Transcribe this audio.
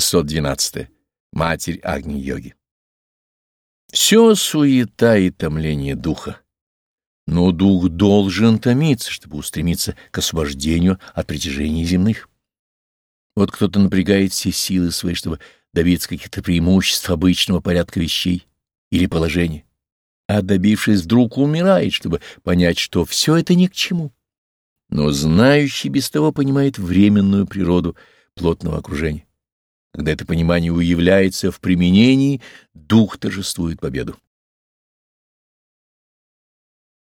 612. Матерь Агни-йоги. Все суета и томление духа. Но дух должен томиться, чтобы устремиться к освобождению от притяжений земных. Вот кто-то напрягает все силы свои, чтобы добиться каких-то преимуществ обычного порядка вещей или положения, а добившись, вдруг умирает, чтобы понять, что все это ни к чему. Но знающий без того понимает временную природу плотного окружения. Когда это понимание уявляется в применении, дух торжествует победу.